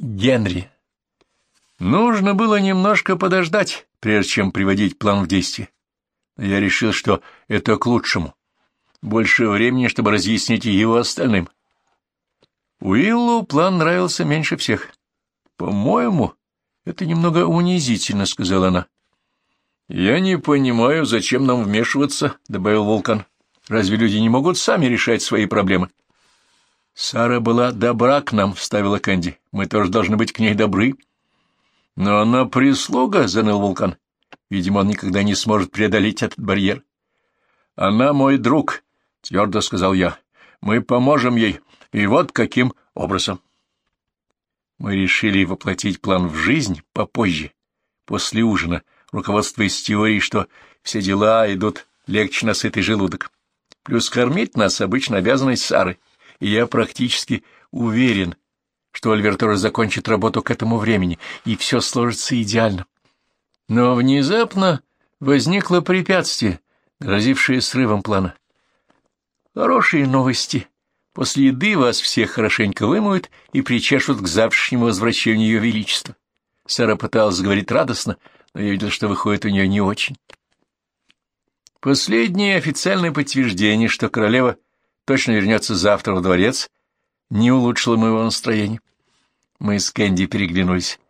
Генри. Нужно было немножко подождать, прежде чем приводить план в действие. Я решил, что это к лучшему. Больше времени, чтобы разъяснить его остальным. Уиллу план нравился меньше всех. «По-моему, это немного унизительно», — сказала она. «Я не понимаю, зачем нам вмешиваться», — добавил Вулкан. «Разве люди не могут сами решать свои проблемы?» «Сара была добра к нам», — вставила Кэнди. «Мы тоже должны быть к ней добры». «Но она прислуга», — заныл Вулкан. «Видимо, он никогда не сможет преодолеть этот барьер». «Она мой друг», — твердо сказал я. «Мы поможем ей, и вот каким образом». Мы решили воплотить план в жизнь попозже, после ужина, руководствуясь теорией, что все дела идут легче на сытый желудок. Плюс кормить нас обычно обязанность Сары, и я практически уверен, что Альвертора закончит работу к этому времени, и все сложится идеально. Но внезапно возникло препятствие, грозившее срывом плана. Хорошие новости. После еды вас всех хорошенько вымоют и причешут к завтрашнему возвращению Ее Величества. Сара пыталась говорить радостно, но я видел, что выходит у нее не очень. Последнее официальное подтверждение, что королева точно вернется завтра в дворец, не улучшило моего настроения. Мы с Кэнди переглянулись.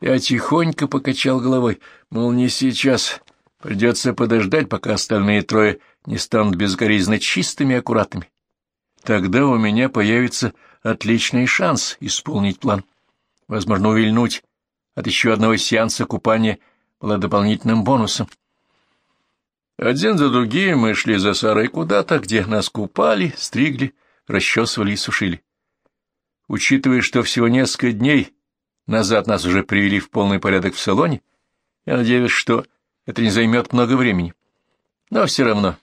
Я тихонько покачал головой, мол, не сейчас. Придется подождать, пока остальные трое не станут безгоризненно чистыми и аккуратными. Тогда у меня появится отличный шанс исполнить план. Возможно, увильнуть от еще одного сеанса купания было дополнительным бонусом. Один за другим мы шли за Сарой куда-то, где нас купали, стригли, расчесывали и сушили. Учитывая, что всего несколько дней назад нас уже привели в полный порядок в салоне, я надеюсь, что это не займет много времени. Но все равно,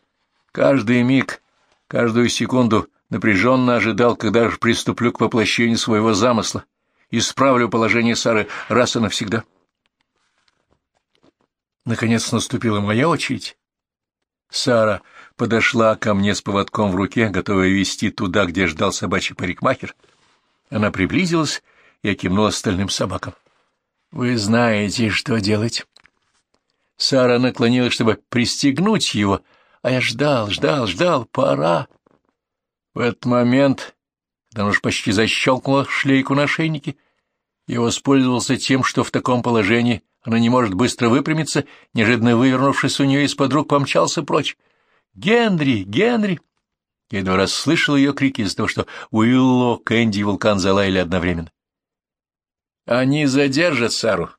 каждый миг, каждую секунду напряженно ожидал, когда же приступлю к воплощению своего замысла, и исправлю положение Сары раз и навсегда. Наконец наступила моя очередь. Сара подошла ко мне с поводком в руке, готовая вести туда, где ждал собачий парикмахер. Она приблизилась и окинула остальным собакам. — Вы знаете, что делать. Сара наклонилась, чтобы пристегнуть его, а я ждал, ждал, ждал, пора. В этот момент, когда уж почти защелкнула шлейку на шейнике, я воспользовался тем, что в таком положении она не может быстро выпрямиться, неожиданно вывернувшись у нее из-под рук, помчался прочь. «Генри! Генри!» Я едва раз слышал ее крики из-за того, что Уилло, Кэнди и Вулкан залаяли одновременно. «Они задержат Сару!»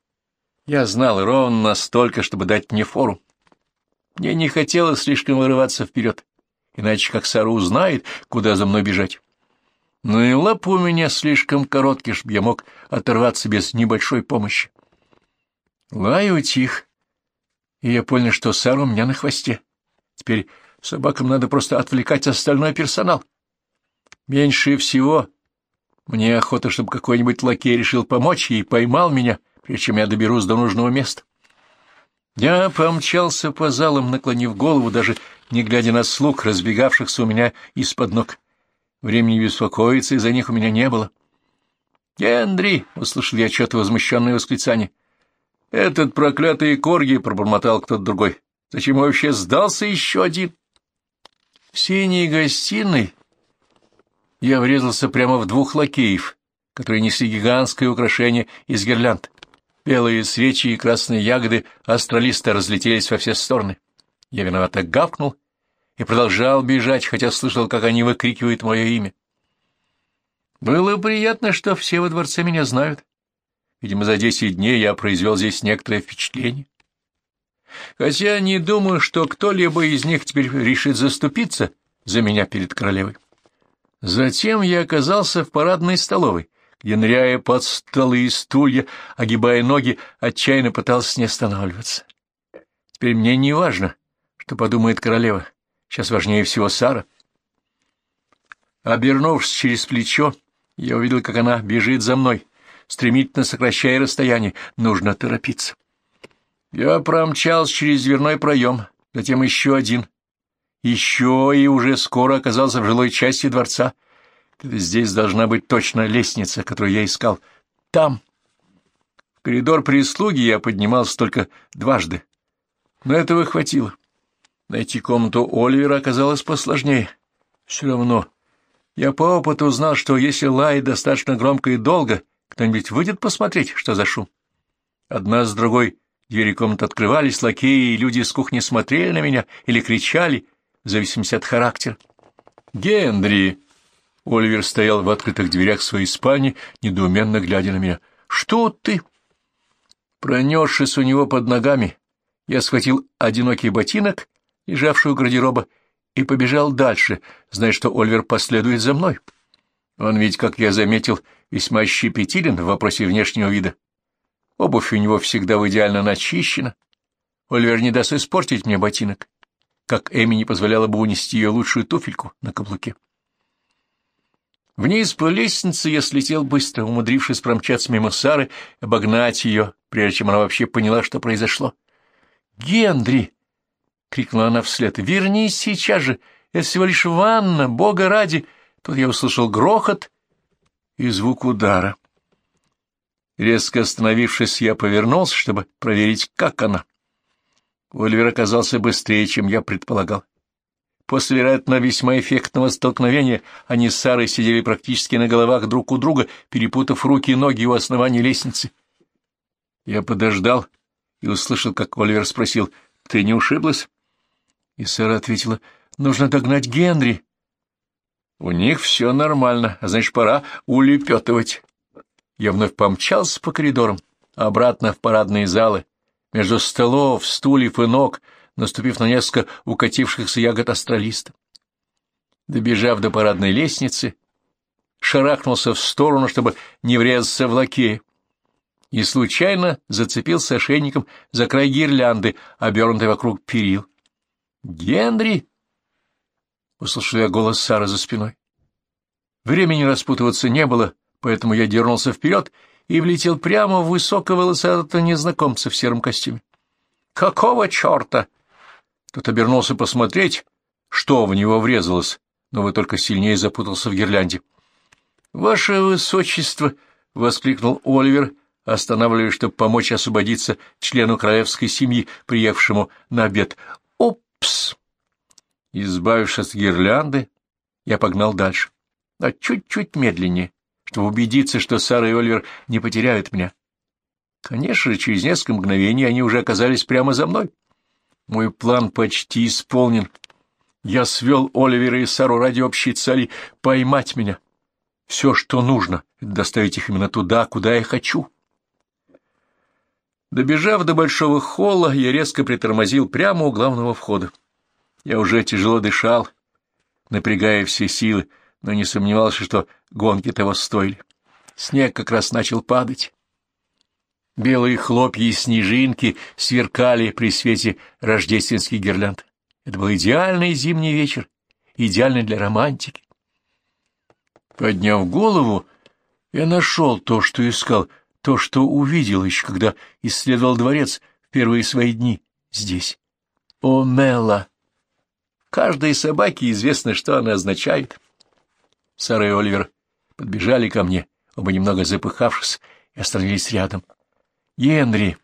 Я знал ровно настолько, чтобы дать мне фору. Мне не хотелось слишком вырываться вперед иначе как Сара узнает, куда за мной бежать. Но и лапы у меня слишком короткие, чтобы я мог оторваться без небольшой помощи. Лай утих, и я понял, что Сара у меня на хвосте. Теперь собакам надо просто отвлекать остальной персонал. Меньше всего мне охота, чтобы какой-нибудь лакей решил помочь и поймал меня, прежде чем я доберусь до нужного места. Я помчался по залам, наклонив голову, даже не глядя на слуг, разбегавшихся у меня из-под ног. Времени беспокоиться из-за них у меня не было. «Генри!» — услышал я возмущенное восклицание. «Этот проклятый корги!» — пробормотал кто-то другой. «Зачем вообще сдался еще один?» В синей гостиной я врезался прямо в двух лакеев, которые несли гигантское украшение из гирлянд. Белые свечи и красные ягоды астралиста разлетелись во все стороны. Я виновато гавкнул и продолжал бежать, хотя слышал, как они выкрикивают мое имя. Было приятно, что все во дворце меня знают. Видимо, за десять дней я произвел здесь некоторое впечатление. Хотя не думаю, что кто-либо из них теперь решит заступиться за меня перед королевой. Затем я оказался в парадной столовой, где, ныряя под столы и стулья, огибая ноги, отчаянно пытался не останавливаться. Теперь мне не важно, что подумает королева. Сейчас важнее всего Сара. Обернувшись через плечо, я увидел, как она бежит за мной, стремительно сокращая расстояние. Нужно торопиться. Я промчался через дверной проем, затем еще один. Еще и уже скоро оказался в жилой части дворца — Здесь должна быть точно лестница, которую я искал. там. В коридор прислуги я поднимался только дважды, но этого хватило. Найти комнату Оливера оказалось посложнее. Все равно я по опыту знал, что если лаять достаточно громко и долго, кто-нибудь выйдет посмотреть, что за шум. Одна с другой двери комнат открывались, лакеи и люди из кухни смотрели на меня или кричали, в зависимости от характера. «Генри!» Оливер стоял в открытых дверях своей спальни, недоуменно глядя на меня. «Что ты?» Пронесшись у него под ногами, я схватил одинокий ботинок, лежавший у гардероба, и побежал дальше, зная, что Оливер последует за мной. Он ведь, как я заметил, весьма щепетилен в вопросе внешнего вида. Обувь у него всегда идеально начищена. Оливер не даст испортить мне ботинок, как Эми не позволяла бы унести ее лучшую туфельку на каблуке. Вниз по лестнице я слетел быстро, умудрившись промчаться мимо Сары, обогнать ее, прежде чем она вообще поняла, что произошло. «Генри!» — крикнула она вслед. «Вернись сейчас же! Это всего лишь ванна, бога ради!» Тут я услышал грохот и звук удара. Резко остановившись, я повернулся, чтобы проверить, как она. Оливер оказался быстрее, чем я предполагал. После, вероятно, весьма эффектного столкновения они с Сарой сидели практически на головах друг у друга, перепутав руки и ноги у основания лестницы. Я подождал и услышал, как Оливер спросил, «Ты не ушиблась?» И Сара ответила, «Нужно догнать Генри». «У них все нормально, а значит, пора улепетывать». Я вновь помчался по коридорам, обратно в парадные залы, между столов, стульев и ног — наступив на несколько укатившихся ягод астралиста. Добежав до парадной лестницы, шарахнулся в сторону, чтобы не врезаться в лакея, и случайно зацепился ошейником за край гирлянды, обернутой вокруг перил. «Генри!» — услышал я голос Сары за спиной. Времени распутываться не было, поэтому я дернулся вперед и влетел прямо в высокого волосатого незнакомца в сером костюме. «Какого черта?» Тот обернулся посмотреть, что в него врезалось, но вы только сильнее запутался в гирлянде. — Ваше Высочество! — воскликнул Оливер, останавливаясь, чтобы помочь освободиться члену королевской семьи, приехавшему на обед. — Упс! Избавившись от гирлянды, я погнал дальше, а чуть-чуть медленнее, чтобы убедиться, что Сара и Оливер не потеряют меня. Конечно через несколько мгновений они уже оказались прямо за мной. — мой план почти исполнен. Я свел Оливера и Сару ради общей цели поймать меня. Все, что нужно, доставить их именно туда, куда я хочу. Добежав до большого холла, я резко притормозил прямо у главного входа. Я уже тяжело дышал, напрягая все силы, но не сомневался, что гонки того стоили. Снег как раз начал падать. Белые хлопья и снежинки сверкали при свете рождественских гирлянд. Это был идеальный зимний вечер, идеальный для романтики. Подняв голову, я нашел то, что искал, то, что увидел еще, когда исследовал дворец в первые свои дни здесь. О, Мелла! Каждой собаке известно, что она означает. Сара и Оливер подбежали ко мне, оба немного запыхавшись, и остановились рядом. — Генри,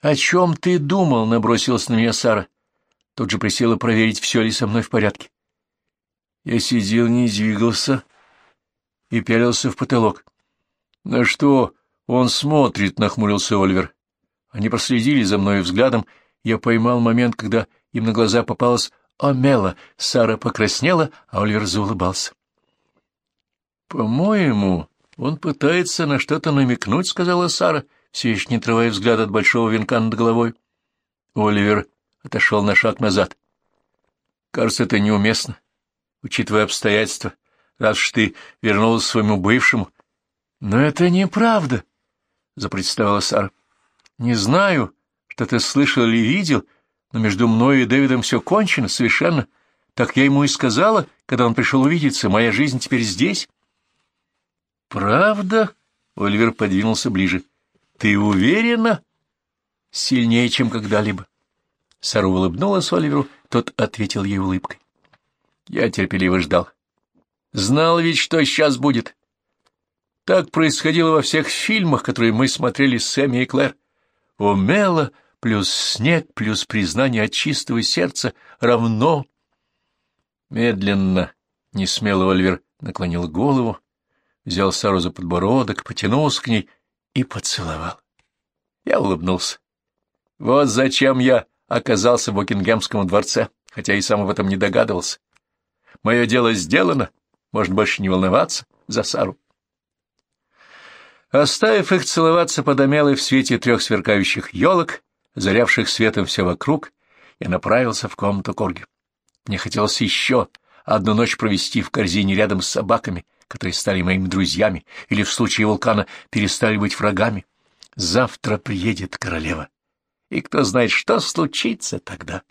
о чем ты думал? — набросилась на меня Сара. Тут же присела проверить, все ли со мной в порядке. Я сидел, не двигался и пялился в потолок. — На что он смотрит? — нахмурился Оливер. Они проследили за мной взглядом. Я поймал момент, когда им на глаза попалась Омела. Сара покраснела, а Оливер заулыбался. — По-моему, он пытается на что-то намекнуть, — сказала Сара. — все еще не отрывая взгляд от большого венка над головой. Оливер отошел на шаг назад. Кажется, это неуместно, учитывая обстоятельства, раз уж ты вернулась к своему бывшему. Но это неправда, — запротестовала Сара. Не знаю, что ты слышал или видел, но между мной и Дэвидом все кончено совершенно. Так я ему и сказала, когда он пришел увидеться. Моя жизнь теперь здесь. — Правда? — Оливер подвинулся ближе. — ты уверена? Сильнее, чем когда-либо. Сара улыбнулась Оливеру, тот ответил ей улыбкой. Я терпеливо ждал. Знал ведь, что сейчас будет. Так происходило во всех фильмах, которые мы смотрели с Сэмми и Клэр. Умело плюс снег плюс признание от чистого сердца равно... Медленно, несмело Ольвер наклонил голову, взял Сару за подбородок, потянулся к ней и поцеловал. Я улыбнулся. Вот зачем я оказался в Букингемском дворце, хотя и сам об этом не догадывался. Мое дело сделано, можно больше не волноваться за Сару. Оставив их целоваться под омелой в свете трех сверкающих елок, зарявших светом все вокруг, я направился в комнату Корги. Мне хотелось еще одну ночь провести в корзине рядом с собаками, которые стали моими друзьями или в случае вулкана перестали быть врагами. Завтра приедет королева, и кто знает, что случится тогда.